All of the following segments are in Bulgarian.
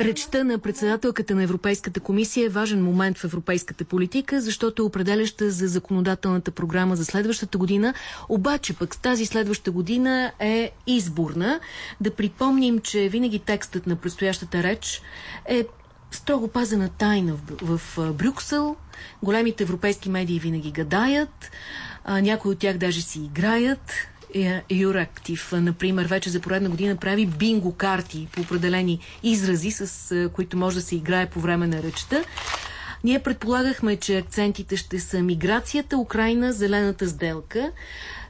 Речта на председателката на Европейската комисия е важен момент в европейската политика, защото е определяща за законодателната програма за следващата година. Обаче пък тази следваща година е изборна. Да припомним, че винаги текстът на предстоящата реч е строго пазена тайна в, в Брюксел. Големите европейски медии винаги гадаят. А, някои от тях даже си играят. Юрактив, например, вече за поредна година прави бинго карти по определени изрази, с които може да се играе по време на речта. Ние предполагахме, че акцентите ще са миграцията, Украина, зелената сделка.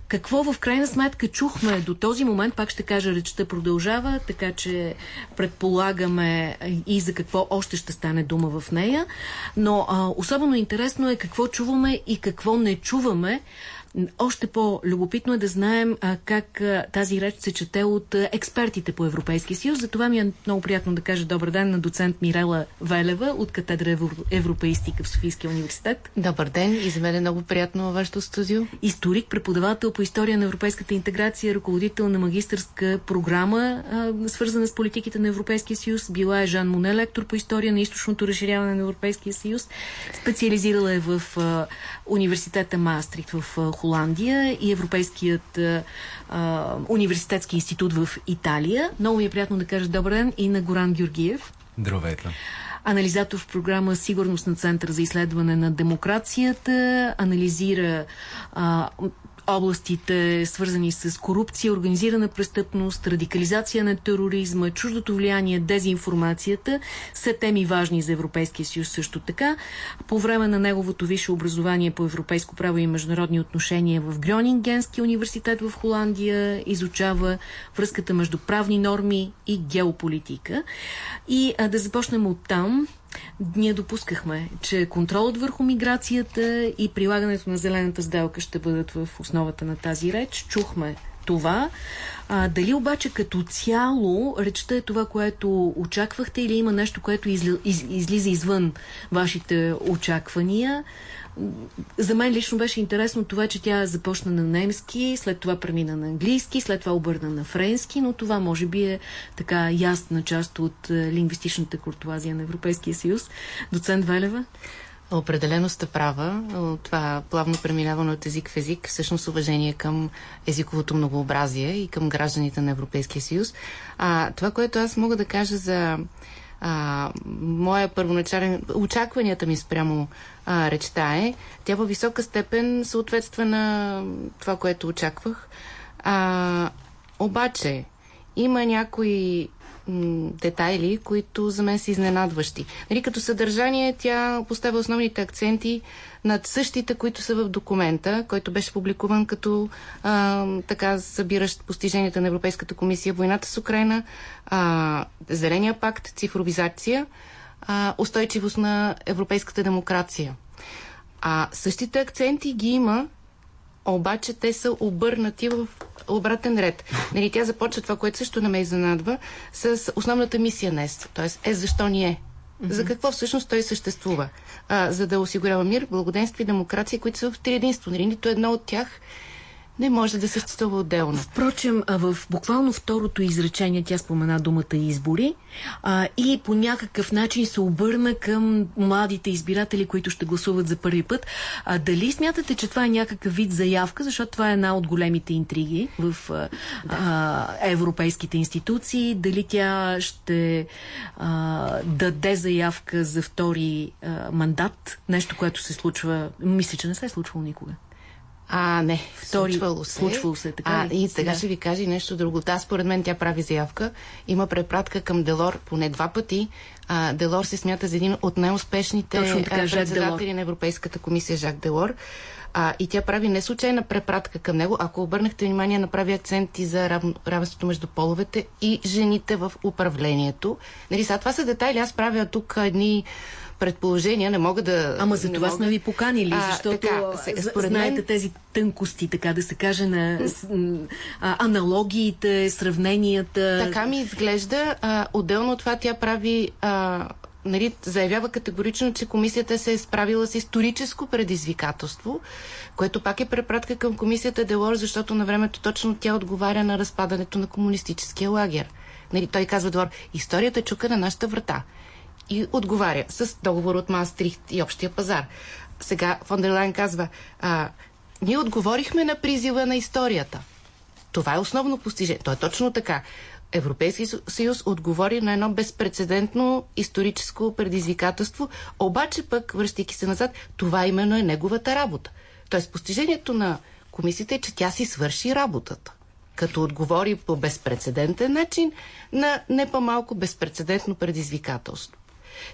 Какво в крайна сметка чухме до този момент, пак ще кажа, речта продължава, така че предполагаме и за какво още ще стане дума в нея. Но а, особено интересно е какво чуваме и какво не чуваме още по-любопитно е да знаем а, как а, тази реч се чете от а, експертите по Европейския съюз. Затова ми е много приятно да кажа добър ден на доцент Мирела Велева от катедра Евро... Европеистика в Софийския университет. Добър ден и за мен е много приятно във вашето студио. Историк, преподавател по история на европейската интеграция, ръководител на магистърска програма, а, свързана с политиките на Европейския съюз. Била е Жан Моне, лектор по история на източното разширяване на Европейския съюз. Специализирала е в а, университета Маастрихт в а, Холандия и Европейският а, университетски институт в Италия. Много ми е приятно да кажа добър ден и на Горан Георгиев. Здравейте анализатор в програма Сигурност на Център за изследване на демокрацията, анализира а, областите, свързани с корупция, организирана престъпност, радикализация на тероризма, чуждото влияние, дезинформацията, са теми важни за Европейския съюз също така. По време на неговото висше образование по европейско право и международни отношения в Грёнингенския университет в Холандия изучава връзката между правни норми и геополитика. И а, да започнем от там. Ние допускахме, че контролът върху миграцията и прилагането на зелената сделка ще бъдат в основата на тази реч. Чухме това. А, дали обаче като цяло речта е това, което очаквахте или има нещо, което изли, из, излиза извън вашите очаквания? За мен лично беше интересно това, че тя започна на немски, след това премина на английски, след това обърна на френски, но това може би е така ясна част от е, лингвистичната куртуазия на Европейския съюз. Доцент Велева? Определено сте права. Това плавно преминаване от език в език, всъщност уважение към езиковото многообразие и към гражданите на Европейския съюз. А, това, което аз мога да кажа за а, моя първоначален... Очакванията ми спрямо а, речта е, тя във висока степен съответства на това, което очаквах. А, обаче, има някои детайли, които за мен са изненадващи. Нали, като съдържание тя поставя основните акценти над същите, които са в документа, който беше публикуван като а, така събиращ постиженията на Европейската комисия, войната с Украина, а, Зеления пакт, цифровизация, а, устойчивост на европейската демокрация. А същите акценти ги има, обаче те са обърнати в обратен ред. Нали, тя започва това, което също не ме изненадва, с основната мисия днес. Тоест, е защо ни е. Mm -hmm. За какво всъщност той съществува? А, за да осигурява мир, благоденствие и демокрация, които са в три единство. Нали, нито едно от тях не може да съществува отделно. Впрочем, в буквално второто изречение тя спомена думата избори а, и по някакъв начин се обърна към младите избиратели, които ще гласуват за първи път. А, дали смятате, че това е някакъв вид заявка, защото това е една от големите интриги в а, а, европейските институции, дали тя ще а, даде заявка за втори а, мандат, нещо, което се случва, мисля, че не се е случвало никога. А, не. Втори, случвало се. Случвало се, така а, И сега ще ви кажа и нещо друго. Та, според мен тя прави заявка. Има препратка към Делор поне два пъти. А, Делор се смята за един от най-успешните председатели на Европейската комисия Жак Делор. А, и тя прави не случайна препратка към него. Ако обърнахте внимание, направи акценти за рав... равенството между половете и жените в управлението. Нали, сега това са детайли. Аз правя тук едни предположения, не мога да... Ама за това мога... сме ви поканили, а, защото така, според знаете мен... тези тънкости, така да се каже, на а, аналогиите, сравненията. Така ми изглежда. А, отделно от това тя прави... А, нали, заявява категорично, че комисията се е справила с историческо предизвикателство, което пак е препратка към комисията Делор, защото на времето точно тя отговаря на разпадането на комунистическия лагер Нали, той казва двор, историята чука на нашата врата. И отговаря с договор от Маастрихт и общия пазар. Сега Фондерлайн казва, а, ние отговорихме на призива на историята. Това е основно постижение. То е точно така. Европейски съюз отговори на едно безпредседентно историческо предизвикателство, обаче пък, връщайки се назад, това именно е неговата работа. Тоест, постижението на комисията е, че тя си свърши работата като отговори по безпредседентен начин на не по-малко безпредседентно предизвикателство.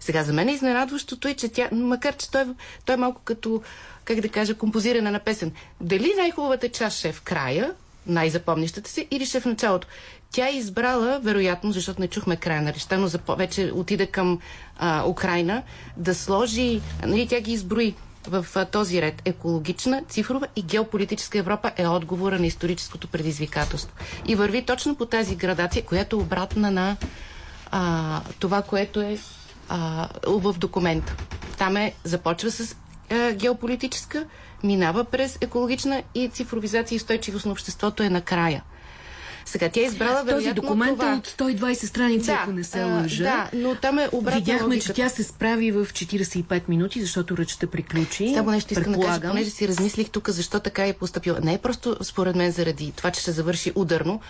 Сега, за мен е изненадващото е, че тя, макар че той, той е малко като, как да кажа, композиране на песен, дали най-хубавата част ще е в края, най-запомнящата се, или ще е в началото. Тя е избрала, вероятно, защото не чухме края на речта, но вече отида към а, Украина, да сложи, нали, тя ги изброи в а, този ред. Екологична, цифрова и геополитическа Европа е отговора на историческото предизвикателство. И върви точно по тази градация, която е обратна на а, това, което е а, в документа. Там е, започва с а, геополитическа, минава през екологична и цифровизация и устойчивост на обществото е накрая. Сега тя е избрала Този документ това. е от 120 страници, да, ако не се лъжа. Да, но там е обратно Видяхме, логиката. че тя се справи в 45 минути, защото ръчата приключи. Само нещо искам да кажа, понеже си размислих тук защо така е поступила. Не е просто според мен заради това, че ще завърши ударно.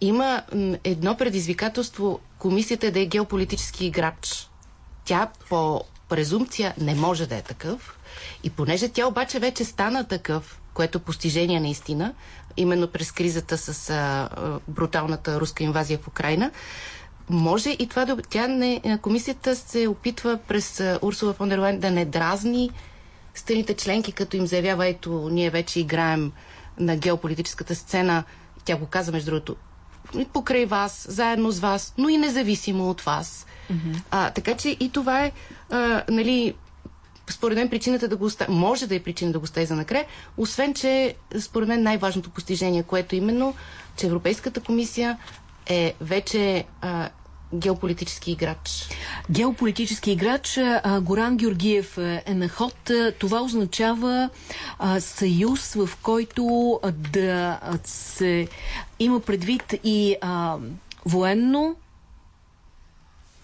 Има едно предизвикателство комисията да е геополитически играч. Тя по презумпция не може да е такъв. И понеже тя обаче вече стана такъв, което постижение наистина, именно през кризата с а, а, бруталната руска инвазия в Украина, може и това да... Тя не, комисията се опитва през Урсула фон дер да не дразни страните членки, като им заявява, ето, ние вече играем на геополитическата сцена. Тя го каза, между другото, покрай вас, заедно с вас, но и независимо от вас. Mm-hmm. А, така че и това е, а, нали, според мен причината да го остави, може да е причина да го остави за накрая, освен, че според мен най-важното постижение, което именно, че Европейската комисия е вече а, геополитически играч. Геополитически играч. Горан Георгиев е на ход. Това означава а, съюз, в който да се има предвид и а, военно,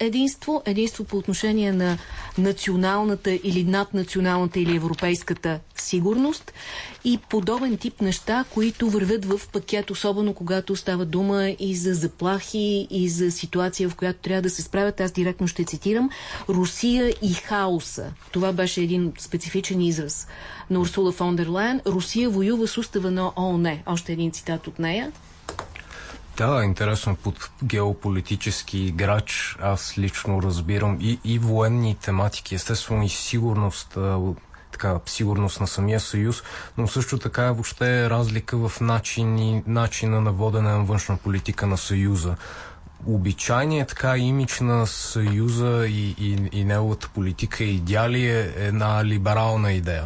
единство, единство по отношение на националната или наднационалната или европейската сигурност и подобен тип неща, които вървят в пакет, особено когато става дума и за заплахи, и за ситуация, в която трябва да се справят. Аз директно ще цитирам Русия и хаоса. Това беше един специфичен израз на Урсула фон дер Лайен. Русия воюва с устава на ООН. Още един цитат от нея. Да, интересно под геополитически играч. Аз лично разбирам и, и военни тематики, естествено и сигурност, така, сигурност на самия съюз, но също така е въобще разлика в начин и, начина на водене на външна политика на съюза. Обичайният така имидж на Съюза и, и, и неговата политика и идеали е една либерална идея.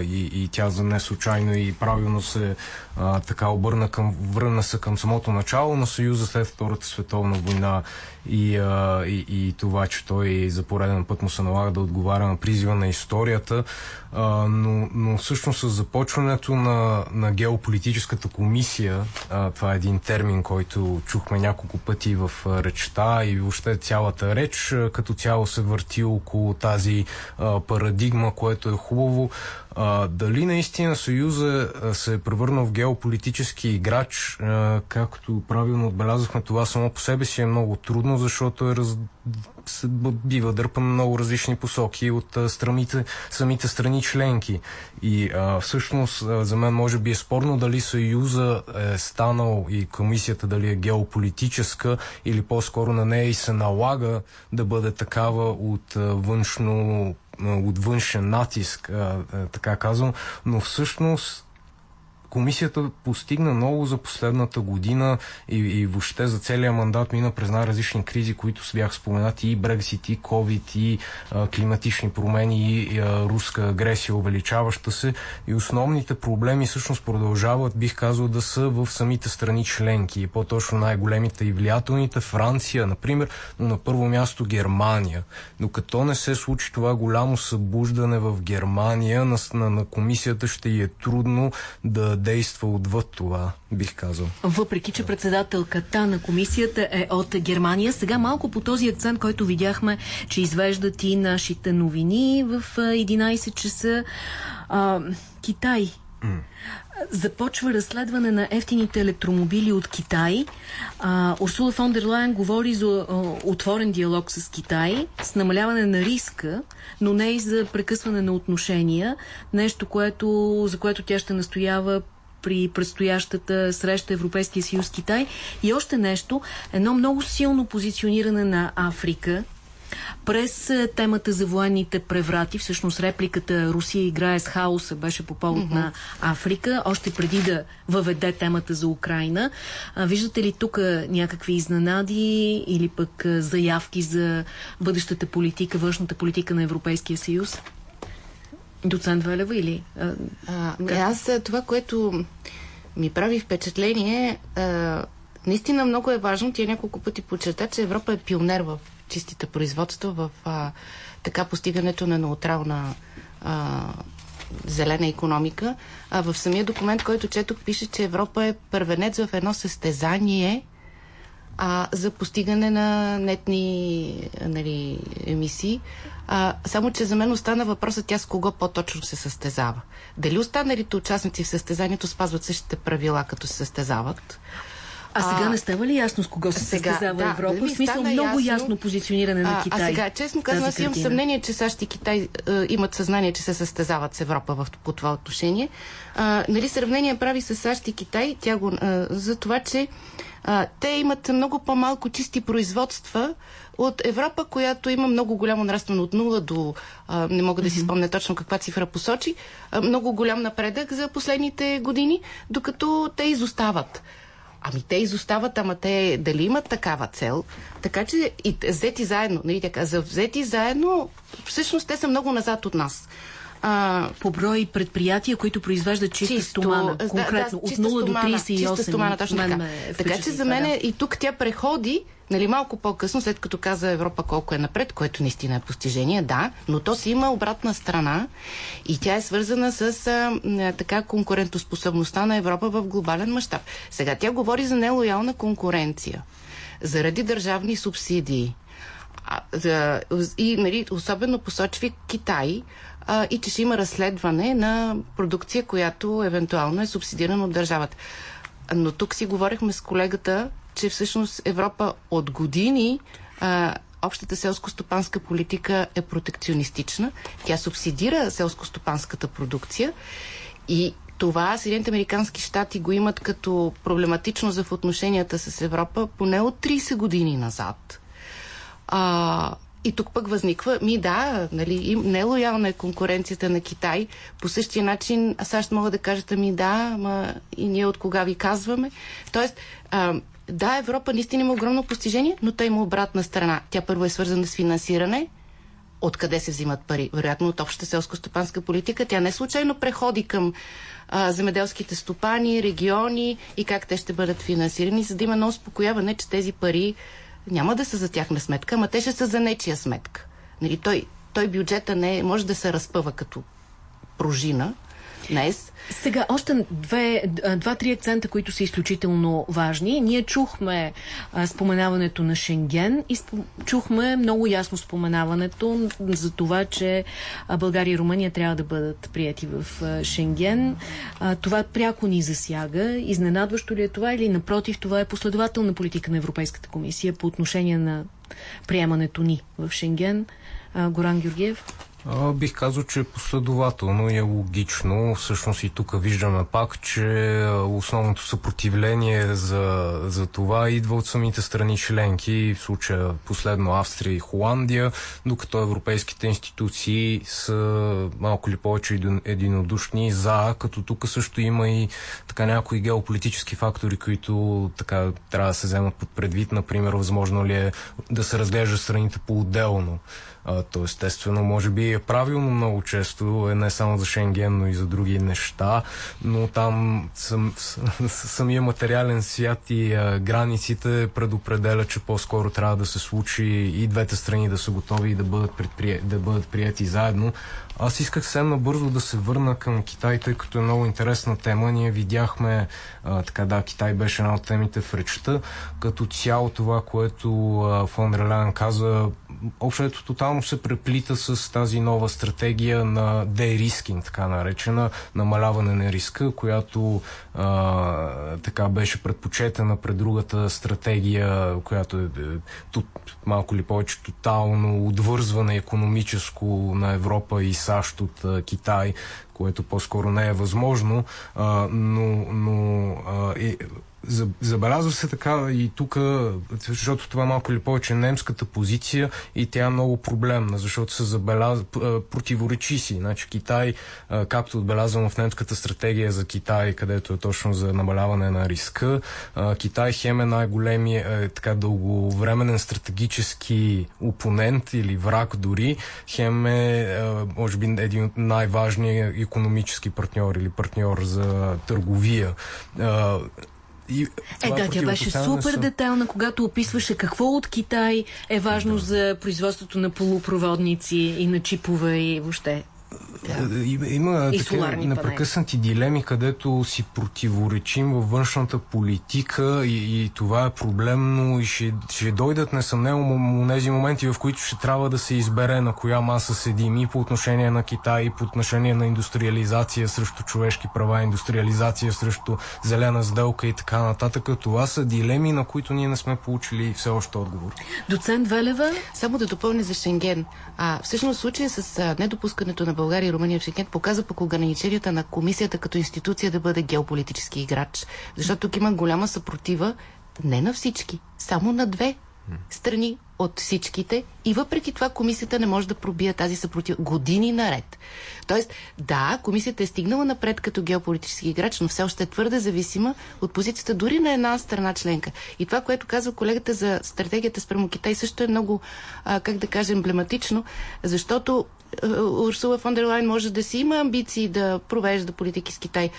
И, и тя за не случайно и правилно се а, така обърна към, върна се към самото начало на Съюза след Втората световна война и, а, и, и това, че той за пореден път му се налага да отговаря на призива на историята, а, но, но всъщност с започването на, на геополитическата комисия, а, това е един термин, който чухме няколко пъти в речта и въобще цялата реч като цяло се върти около тази а, парадигма, което е хубаво. А, дали наистина Съюза се е превърнал в геополитически играч, а, както правилно отбелязахме, това само по себе си е много трудно, защото е раз... бива дърпан много различни посоки от а, страмите, самите страни членки. И а, всъщност а, за мен може би е спорно дали Съюза е станал и комисията дали е геополитическа или по-скоро на нея и се налага да бъде такава от а, външно от външен натиск, така казвам, но всъщност комисията постигна много за последната година и, и въобще за целия мандат мина през най-различни кризи, които бях споменати и Брексит, и COVID, и а, климатични промени, и, а, руска агресия, увеличаваща се. И основните проблеми всъщност продължават, бих казал, да са в самите страни членки. И по-точно най-големите и влиятелните Франция, например, но на първо място Германия. Докато не се случи това голямо събуждане в Германия, на, на, на комисията ще й е трудно да действа отвъд това, бих казал. Въпреки, че председателката на комисията е от Германия, сега малко по този акцент, който видяхме, че извеждат и нашите новини в 11 часа. А, Китай. Започва разследване на ефтините електромобили от Китай. А, Урсула фон дер Лайен говори за а, отворен диалог с Китай, с намаляване на риска, но не и за прекъсване на отношения. Нещо, което, за което тя ще настоява при предстоящата среща Европейския съюз Китай. И още нещо, едно много силно позициониране на Африка през е, темата за военните преврати, всъщност репликата Русия играе с хаоса беше по повод mm -hmm. на Африка, още преди да въведе темата за Украина. А, виждате ли тук някакви изненади или пък заявки за бъдещата политика, външната политика на Европейския съюз? Доцент Велева или... А, а, аз това, което ми прави впечатление, а, наистина много е важно. Тя няколко пъти подчерта, че Европа е пионер в чистите производства, в а, така постигането на неутрална а, зелена економика. А в самия документ, който четох, пише, че Европа е първенец в едно състезание а, за постигане на нетни нали, емисии. А, само, че за мен остана въпросът тя с кого по-точно се състезава. Дали останалите участници в състезанието спазват същите правила, като се състезават? А сега не става ли ясно с кого се сега, състезава да, Европа? Да в смисъл много ясно, ясно позициониране на Китай. А, а сега, честно казвам, аз имам съмнение, че САЩ и Китай а, имат съзнание, че се състезават с Европа в, по това отношение. А, нали, сравнение прави с САЩ и Китай тя го, а, за това, че а, те имат много по-малко чисти производства от Европа, която има много голямо нарастване от 0 до, а, не мога да си спомня точно каква цифра посочи, а, много голям напредък за последните години, докато те изостават. Ами те изостават, ама те дали имат такава цел? Така че и взети заедно, нали така, за взети заедно, всъщност те са много назад от нас. А, по брой предприятия, които произвеждат чиста чисто, стомана, конкретно, да, да, от 0 стомана, до 38. Чиста стомана, точно така. Така че за мен да. и тук тя преходи Нали, малко по-късно, след като каза Европа колко е напред, което наистина е постижение, да, но то си има обратна страна и тя е свързана с а, така конкурентоспособността на Европа в глобален мащаб. Сега тя говори за нелоялна конкуренция заради държавни субсидии. А, а, и нали, особено посочва Китай а, и че ще има разследване на продукция, която евентуално е субсидирана от държавата. Но тук си говорихме с колегата че всъщност Европа от години а, общата селско-стопанска политика е протекционистична. Тя субсидира селско-стопанската продукция и това Съединените Американски щати го имат като проблематично за в отношенията с Европа поне от 30 години назад. А, и тук пък възниква, ми да, нали, нелоялна е конкуренцията на Китай. По същия начин САЩ могат да кажат, ами да, ма и ние от кога ви казваме. Тоест, а, да, Европа наистина има огромно постижение, но той има обратна страна. Тя първо е свързана с финансиране, откъде се взимат пари? Вероятно от общата селско-стопанска политика. Тя не случайно преходи към а, земеделските стопани, региони и как те ще бъдат финансирани, за да има на успокояване, че тези пари няма да са за тяхна сметка, ама те ще са за нечия сметка. Нали, той, той бюджета не може да се разпъва като пружина, днес. Сега, още два-три акцента, които са изключително важни. Ние чухме а, споменаването на Шенген и спо, чухме много ясно споменаването за това, че България и Румъния трябва да бъдат прияти в а, Шенген. А, това пряко ни засяга. Изненадващо ли е това или напротив, това е последователна политика на Европейската комисия по отношение на приемането ни в Шенген? А, Горан Георгиев? А, бих казал, че е последователно и е логично. Всъщност и тук виждаме пак, че основното съпротивление за, за това идва от самите страни членки, в случая последно Австрия и Холандия, докато европейските институции са малко ли повече единодушни за, като тук също има и така някои геополитически фактори, които така трябва да се вземат под предвид. Например, възможно ли е да се разглежда страните по-отделно А, то естествено, може би е правилно много често, е не само за Шенген, но и за други неща, но там сам, самия материален свят и а, границите предопределя, че по-скоро трябва да се случи и двете страни да са готови и да бъдат, предприе, да бъдат прияти заедно. Аз исках съвсем набързо да се върна към Китай, тъй като е много интересна тема. Ние видяхме, а, така да, Китай беше една от темите в речта. Като цяло това, което а, фон Релян каза, общото тотално се преплита с тази нова стратегия на де-рискинг, така наречена, намаляване на риска, която а, така беше предпочетена пред другата стратегия, която е, е тут, малко ли повече тотално отвързване економическо на Европа и САЩ от а, Китай, което по-скоро не е възможно, а, но, но а, е, Забелязва се така и тук, защото това малко или повече немската позиция и тя е много проблемна, защото се забелязва, противоречи си. Значи Китай, както отбелязвам в немската стратегия за Китай, където е точно за намаляване на риска, Китай хем е най-големия е, така дълговременен стратегически опонент или враг дори, хем е може би един от най-важния економически партньор или партньор за търговия. И е, да, тя беше супер са... детайлна, когато описваше какво от Китай е важно да. за производството на полупроводници и на чипове и въобще. Да. Има, има и такива непрекъснати дилеми, където си противоречим във външната политика и, и това е проблемно и ще, ще дойдат несъмнено тези моменти, в които ще трябва да се избере на коя маса седим и по отношение на Китай, и по отношение на индустриализация срещу човешки права, индустриализация срещу зелена сделка и така нататък. Това са дилеми, на които ние не сме получили все още отговор. Доцент Велева? Само да допълня за Шенген. А, всъщност случая с недопускането на България и Румъния в Шенген показва пък ограниченията на комисията като институция да бъде геополитически играч. Защото тук има голяма съпротива не на всички, само на две страни от всичките и въпреки това комисията не може да пробие тази съпротива години наред. Тоест, да, комисията е стигнала напред като геополитически играч, но все още е твърде зависима от позицията дори на една страна членка. И това, което казва колегата за стратегията спрямо Китай, също е много, а, как да кажа, емблематично, защото Урсула фон дер Лайн може да си има амбиции да провежда политики с Китай,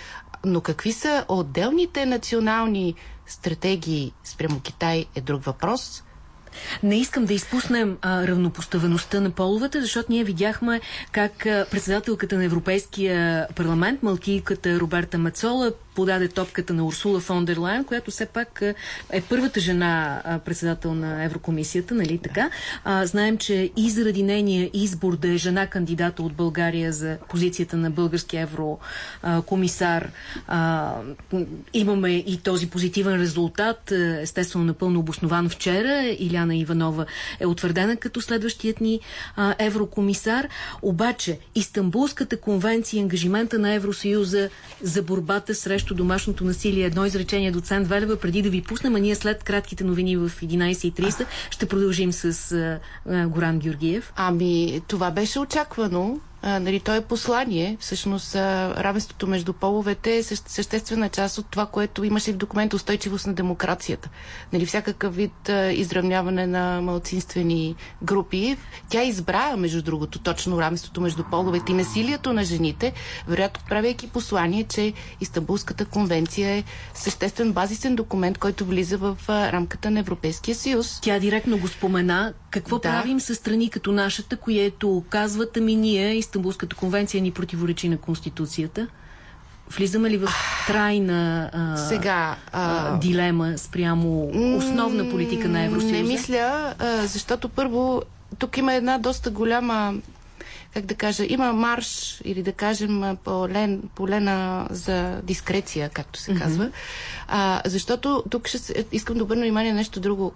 но какви са отделните национални стратегии спрямо Китай е друг въпрос. Не искам да изпуснем а, равнопоставеността на половете, защото ние видяхме как а, председателката на Европейския парламент, малтийката Роберта Мацола, подаде топката на Урсула фон дер Лайн, която все пак е първата жена председател на Еврокомисията, нали така? А, знаем, че и заради нейния избор да е жена кандидата от България за позицията на български еврокомисар, имаме и този позитивен резултат, естествено напълно обоснован вчера. Иляна Иванова е утвърдена като следващият ни а, еврокомисар. Обаче, Истанбулската конвенция и ангажимента на Евросъюза за борбата срещу срещу домашното насилие. Едно изречение до Цен Велева, преди да ви пуснем, а ние след кратките новини в 11.30 ще продължим с а, Горан Георгиев. Ами, това беше очаквано а, нали, то е послание. Всъщност а, равенството между половете е съществена част от това, което имаше в документа устойчивост на демокрацията. Нали, всякакъв вид а, изравняване на малцинствени групи. Тя избра, между другото, точно равенството между половете и насилието на жените, вероятно правейки послание, че Истанбулската конвенция е съществен базисен документ, който влиза в а, рамката на Европейския съюз. Тя директно го спомена. Какво да. правим с страни като нашата, което казват, ами ние Истанбулската конвенция ни противоречи на Конституцията? Влизаме ли в трайна а, Сега, а, дилема спрямо основна политика на Евросъюза? Не мисля, а, защото първо тук има една доста голяма как да кажа, има марш или да кажем полен, полена за дискреция, както се казва. Mm-hmm. А, защото тук ще, искам да обърна внимание на нещо друго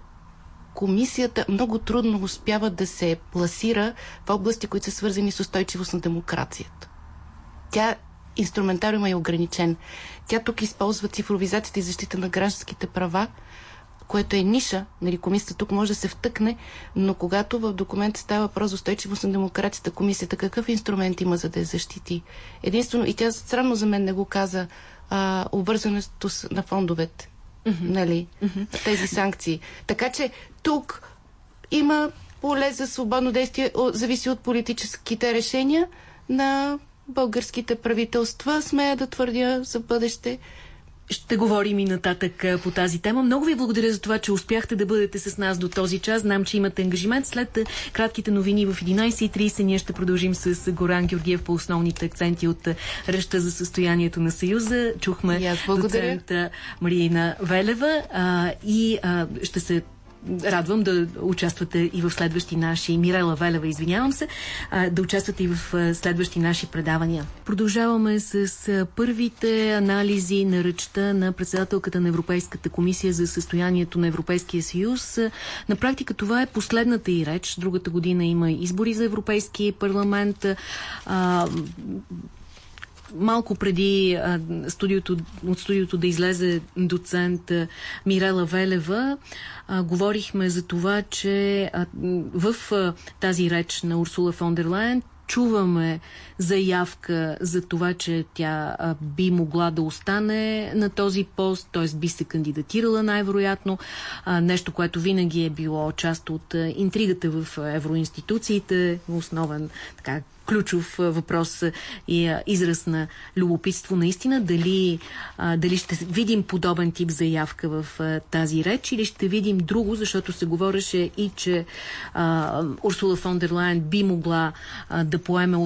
комисията много трудно успява да се пласира в области, които са свързани с устойчивост на демокрацията. Тя инструментариума е ограничен. Тя тук използва цифровизацията и защита на гражданските права, което е ниша. Нали, комисията тук може да се втъкне, но когато в документа става въпрос за устойчивост на демокрацията, комисията какъв инструмент има за да я защити? Единствено, и тя странно за мен не го каза, а, обвързането на фондовете нали, тези санкции. Така че тук има поле за свободно действие зависи от политическите решения на българските правителства, смея да твърдя за бъдеще. Ще говорим и нататък по тази тема. Много ви благодаря за това, че успяхте да бъдете с нас до този час. Знам, че имате ангажимент. След кратките новини в 11.30 ние ще продължим с Горан Георгиев по основните акценти от ръща за състоянието на Съюза. Чухме доцент Марина Велева а, и а, ще се радвам да участвате и в следващи наши, Мирела Велева, извинявам се, да участвате и в следващи наши предавания. Продължаваме с първите анализи на ръчта на председателката на Европейската комисия за състоянието на Европейския съюз. На практика това е последната и реч. Другата година има избори за Европейски парламент малко преди а, студиото, от студиото да излезе доцент а, Мирела Велева, а, говорихме за това, че а, в а, тази реч на Урсула фон дер Лайен чуваме заявка за това, че тя а, би могла да остане на този пост, т.е. би се кандидатирала най-вероятно. нещо, което винаги е било част от а, интригата в евроинституциите, основен така ключов въпрос и израз на любопитство наистина. Дали, дали ще видим подобен тип заявка в тази реч или ще видим друго, защото се говореше и, че Урсула фон дер Лайен би могла да поеме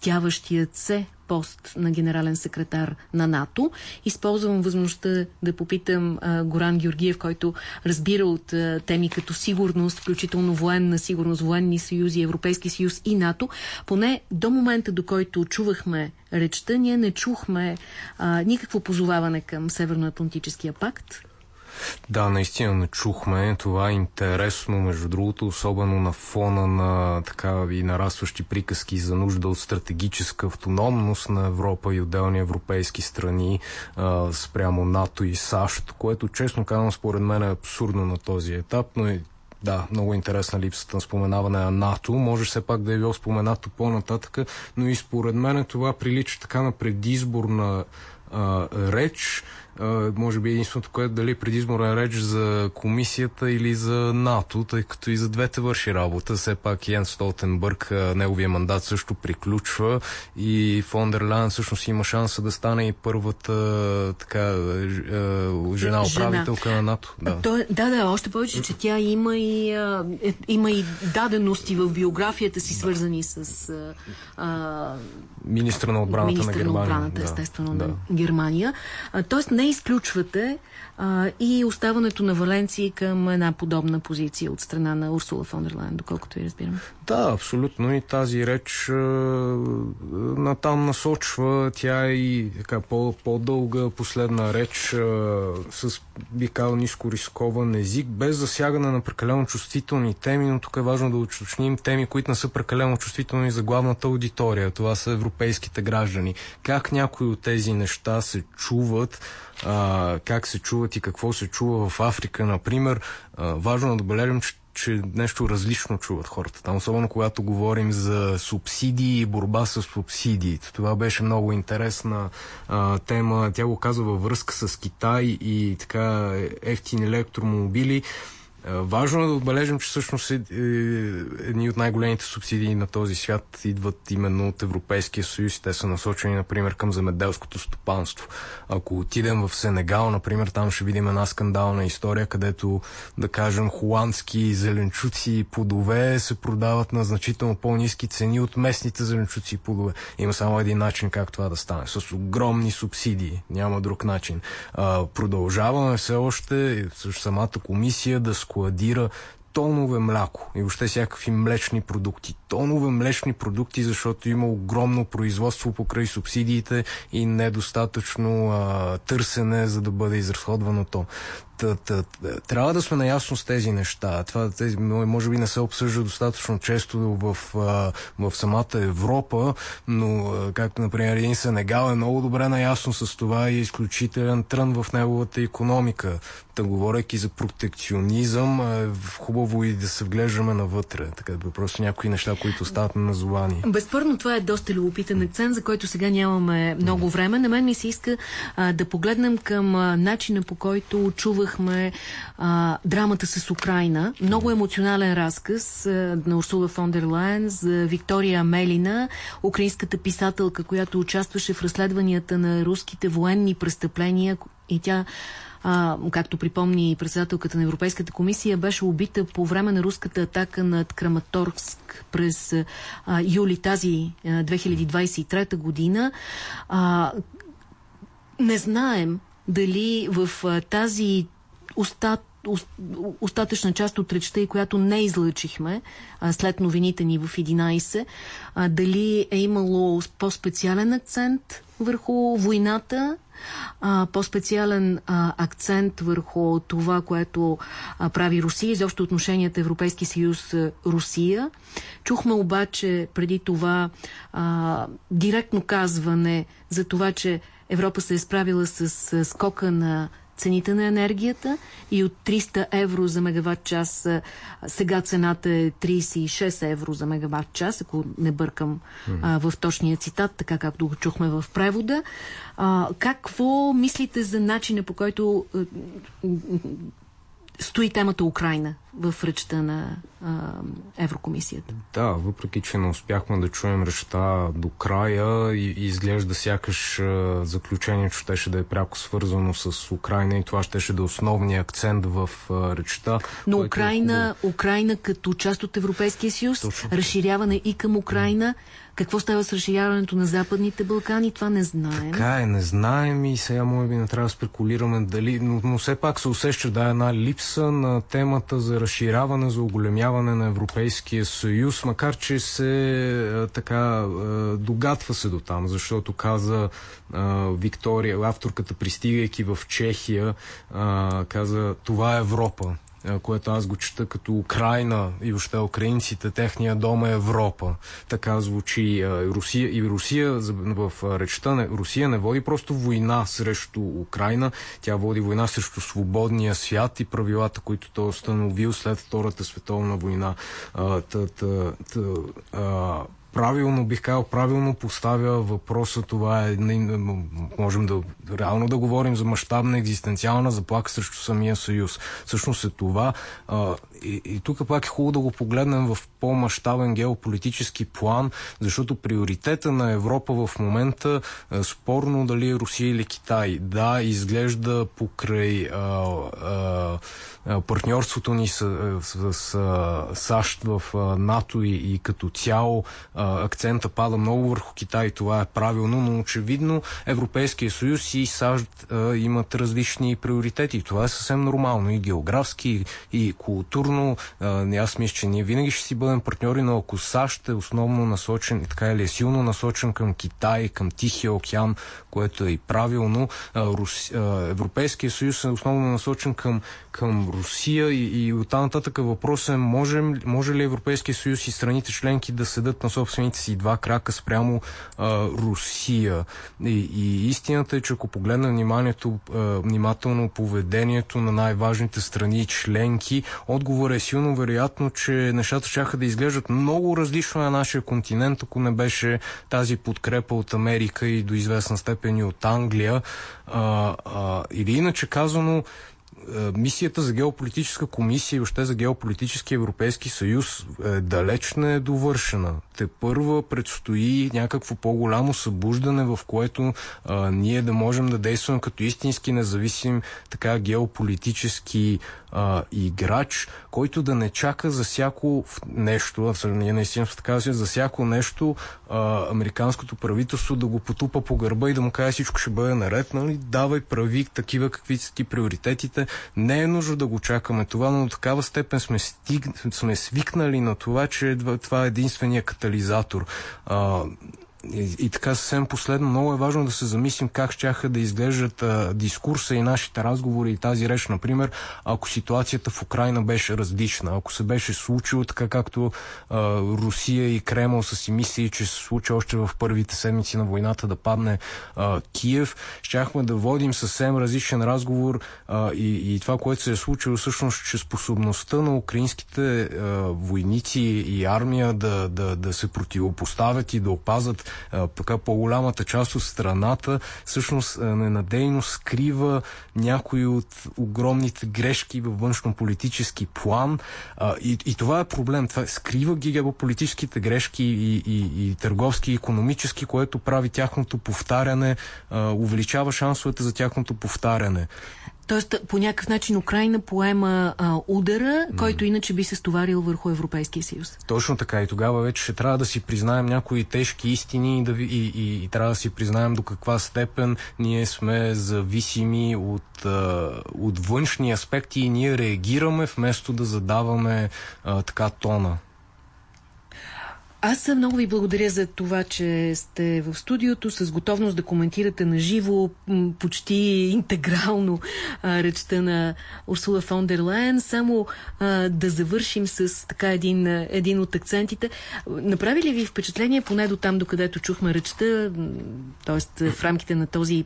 увакантяващият се пост на генерален секретар на НАТО. Използвам възможността да попитам а, Горан Георгиев, който разбира от а, теми като сигурност, включително военна сигурност, военни съюзи, Европейски съюз и НАТО. Поне до момента, до който чувахме речта, ние не чухме а, никакво позоваване към Северноатлантическия пакт. Да, наистина не чухме. Това е интересно, между другото, особено на фона на така и нарастващи приказки за нужда от стратегическа автономност на Европа и отделни европейски страни а, спрямо НАТО и САЩ, което честно казвам според мен е абсурдно на този етап, но е да, много интересна липсата на споменаване на НАТО. Може все пак да е било споменато по-нататък, но и според мен това прилича така на предизборна а, реч, може би единственото, което дали предизборен реч за комисията или за НАТО, тъй като и за двете върши работа. Все пак Йен Столтенбърг, неговия мандат също приключва и Фондерлайн всъщност има шанса да стане и първата така жена управителка на НАТО. Да. То, да, да, още повече, че тя има и, а, е, има и дадености в биографията си, свързани с а, министра на отбраната министра на Германия. на отбраната, естествено, да. на Германия. Тоест не изключвате а, и оставането на Валенции към една подобна позиция от страна на Урсула фон дер Лайн, доколкото ви разбирам. Да, абсолютно. И тази реч а, натам насочва. Тя и така по, по-дълга последна реч а, с, би казал, ниско рискован език, без засягане на прекалено чувствителни теми, но тук е важно да уточним теми, които не са прекалено чувствителни за главната аудитория. Това са европейските граждани. Как някои от тези неща се чуват а, как се чуват и какво се чува в Африка, например. А, важно е да бележим, че че нещо различно чуват хората там, особено когато говорим за субсидии и борба с субсидиите. Това беше много интересна а, тема. Тя го казва във връзка с Китай и така ефтини електромобили. Е, важно е да отбележим, че всъщност е, е, едни от най-големите субсидии на този свят идват именно от Европейския съюз. Те са насочени, например, към земеделското стопанство. Ако отидем в Сенегал, например, там ще видим една скандална история, където, да кажем, холандски зеленчуци и плодове се продават на значително по-низки цени от местните зеленчуци и плодове. Има само един начин как това да стане. С огромни субсидии. Няма друг начин. Продължаваме все още, самата комисия да складира тонове мляко и въобще всякакви млечни продукти. Тонове млечни продукти, защото има огромно производство покрай субсидиите и недостатъчно а, търсене, за да бъде изразходвано то. Трябва да сме наясно с тези неща. Това тези, може би не се обсъжда достатъчно често в, в самата Европа, но както например един Сенегал е много добре наясно с това и е изключителен трън в неговата економика. Та говоряки за протекционизъм, е хубаво и да се вглеждаме навътре. Така да просто някои неща, които стават на назовани. Безспорно това е доста любопитен акцент, за който сега нямаме много време. На мен ми се иска а, да погледнем към начина по който чувах гледахме а, драмата с Украина. Много емоционален разказ а, на Урсула фон дер Лайен за Виктория Мелина, украинската писателка, която участваше в разследванията на руските военни престъпления и тя а, както припомни председателката на Европейската комисия, беше убита по време на руската атака над Краматорск през а, юли тази а, 2023 година. А, не знаем дали в а, тази остат остатъчна част от речта и която не излъчихме а, след новините ни в 11, а, дали е имало по-специален акцент върху войната по-специален акцент върху това, което а, прави Русия, изобщо отношенията Европейски съюз-Русия. Чухме обаче преди това а, директно казване за това, че Европа се е справила с, скока на цените на енергията и от 300 евро за мегаватт час сега цената е 36 евро за мегаватт час, ако не бъркам а, в точния цитат, така както го чухме в превода. А, какво мислите за начина по който стои темата Украина в речта на а, Еврокомисията. Да, въпреки, че не успяхме да чуем речта до края и, и изглежда сякаш а, заключението щеше да е пряко свързано с Украина и това щеше да е основният акцент в а, речта. Но Украина, е Украина като част от Европейския съюз, Точно. разширяване и към Украина, какво става с разширяването на Западните Балкани, това не знаем. Така е, не знаем и сега може би не трябва да спекулираме дали, но, но все пак се усеща да е една липса на темата за разширяване, за оголемяване на Европейския съюз, макар че се така догатва се до там, защото каза Виктория, авторката пристигайки в Чехия, каза това е Европа което аз го чета като Украина и въобще украинците, техния дом е Европа. Така звучи Русия. И Русия в речта на Русия не води просто война срещу Украина, тя води война срещу свободния свят и правилата, които той е установил след Втората световна война. Та, та, та, правилно, бих казал, правилно поставя въпроса. Това е, можем да реално да говорим за мащабна екзистенциална заплаха срещу самия съюз. Всъщност е това. А, и, и тук пак е хубаво да го погледнем в по-мащабен геополитически план, защото приоритета на Европа в момента е спорно дали е Русия или Китай. Да, изглежда покрай а, а, партньорството ни с, с, с САЩ в НАТО и, и като цяло акцента пада много върху Китай. Това е правилно, но очевидно Европейския съюз и САЩ имат различни приоритети. Това е съвсем нормално и географски, и културно. Аз мисля, че ние винаги ще си бъдем партньори, но ако САЩ е основно насочен, така или е силно насочен към Китай, към Тихия океан, което е и правилно, Европейския съюз е основно насочен към, към Русия и, и оттам нататък въпрос е може, може ли Европейския съюз и страните членки да седат на собствените си два крака спрямо а, Русия. И, и истината е, че ако погледна вниманието, а, внимателно поведението на най-важните страни и членки, отговор е силно вероятно, че нещата ще да изглеждат много различно на нашия континент, ако не беше тази подкрепа от Америка и до известна степен и от Англия. А, а, или иначе казано, мисията за геополитическа комисия и още за геополитически Европейски съюз е, далеч не е довършена. Те първа предстои някакво по-голямо събуждане, в което а, ние да можем да действаме като истински независим така геополитически а, играч, който да не чака за всяко нещо, ние наистина така за всяко нещо а, американското правителство да го потупа по гърба и да му каже всичко ще бъде наред, нали? давай прави такива какви са ти приоритетите. Не е нужно да го чакаме това, но до такава степен сме, стиг... сме свикнали на това, че това е единствения катализатор. А, и, и така съвсем последно, много е важно да се замислим как щяха да изглеждат а, дискурса и нашите разговори и тази реч, например, ако ситуацията в Украина беше различна, ако се беше случило така както а, Русия и Кремъл са си мислили, че се случи още в първите седмици на войната да падне а, Киев, щяхме да водим съвсем различен разговор а, и, и това, което се е случило всъщност, че способността на украинските а, войници и армия да, да, да се противопоставят и да опазат а, така по-голямата част от страната всъщност ненадейно скрива някои от огромните грешки във външно-политически план а, и, и това е проблем. Това скрива ги геополитическите грешки и, и, и търговски и економически, което прави тяхното повтаряне, а, увеличава шансовете за тяхното повтаряне. Тоест, по някакъв начин Украина поема а, удара, който иначе би се стоварил върху Европейския съюз. Точно така. И тогава вече ще трябва да си признаем някои тежки истини и, да, и, и, и трябва да си признаем до каква степен ние сме зависими от, а, от външни аспекти и ние реагираме вместо да задаваме а, така тона. Аз много ви благодаря за това, че сте в студиото с готовност да коментирате на живо, почти интегрално а, речта на Урсула фон дер Лайен. Само а, да завършим с така един, един от акцентите. Направи ли ви впечатление, поне до там, докъдето чухме речта, т.е. в рамките на този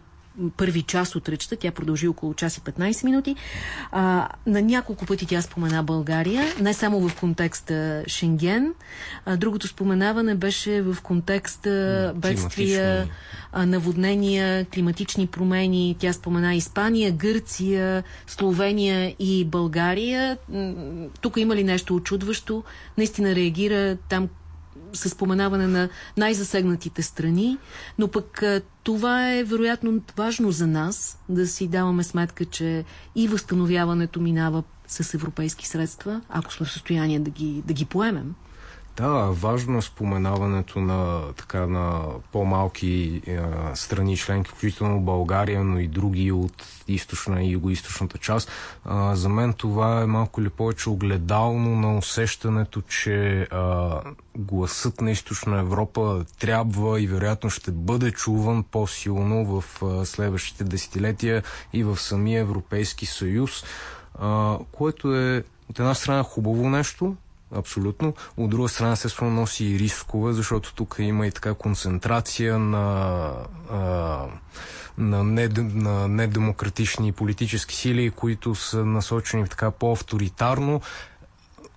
първи час от речта, тя продължи около час и 15 минути. А, на няколко пъти тя спомена България, не само в контекста Шенген. А, другото споменаване беше в контекста бедствия, наводнения, климатични промени. Тя спомена Испания, Гърция, Словения и България. Тук има ли нещо очудващо? Наистина реагира там, с споменаване на най-засегнатите страни, но пък това е вероятно важно за нас, да си даваме сметка, че и възстановяването минава с европейски средства, ако сме в състояние да ги, да ги поемем. Да, важно е споменаването на, така, на по-малки е, страни членки, включително България, но и други от източна и юго-источната част. А, за мен това е малко или повече огледално на усещането, че а, гласът на източна Европа трябва и вероятно ще бъде чуван по-силно в а, следващите десетилетия и в самия Европейски съюз, а, което е от една страна хубаво нещо, абсолютно. От друга страна, естествено, носи и рискове, защото тук има и така концентрация на, а, на, нед, на недемократични политически сили, които са насочени така по-авторитарно.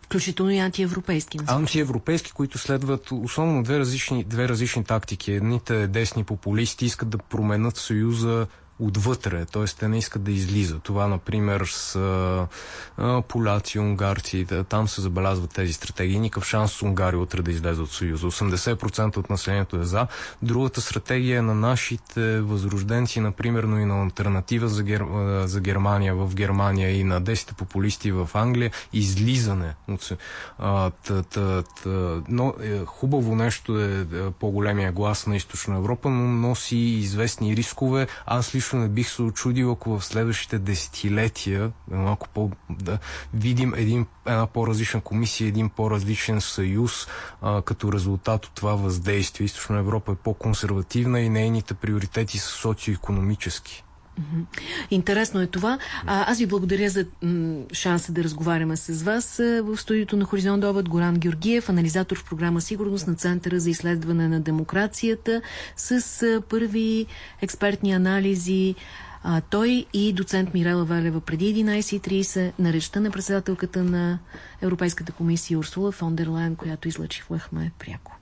Включително и антиевропейски. Антиевропейски, които следват основно две различни, две различни тактики. Едните десни популисти искат да променят съюза отвътре, т.е. те не искат да излизат. Това, например, с а, поляци, унгарци, да, там се забелязват тези стратегии. Никакъв шанс Унгария утре да излезе от Съюза. 80% от населението е за. Другата стратегия е на нашите възрожденци, например, но и на альтернатива за, Гер... за Германия в Германия и на 10 популисти в Англия, излизане. От... А, т, т, т, но е, хубаво нещо е, е по-големия глас на Източна Европа, но носи известни рискове. Аз лично лично не бих се очудил, ако в следващите десетилетия малко по, да видим един, една по-различна комисия, един по-различен съюз а, като резултат от това въздействие. Източна Европа е по-консервативна и нейните приоритети са социо-економически. Интересно е това. А, аз ви благодаря за шанса да разговаряме с вас в студиото на Хоризонт Обед Горан Георгиев, анализатор в програма Сигурност на Центъра за изследване на демокрацията с първи експертни анализи а, той и доцент Мирела Валева преди 11.30 на речта на председателката на Европейската комисия Урсула фон дер която излъчихме пряко.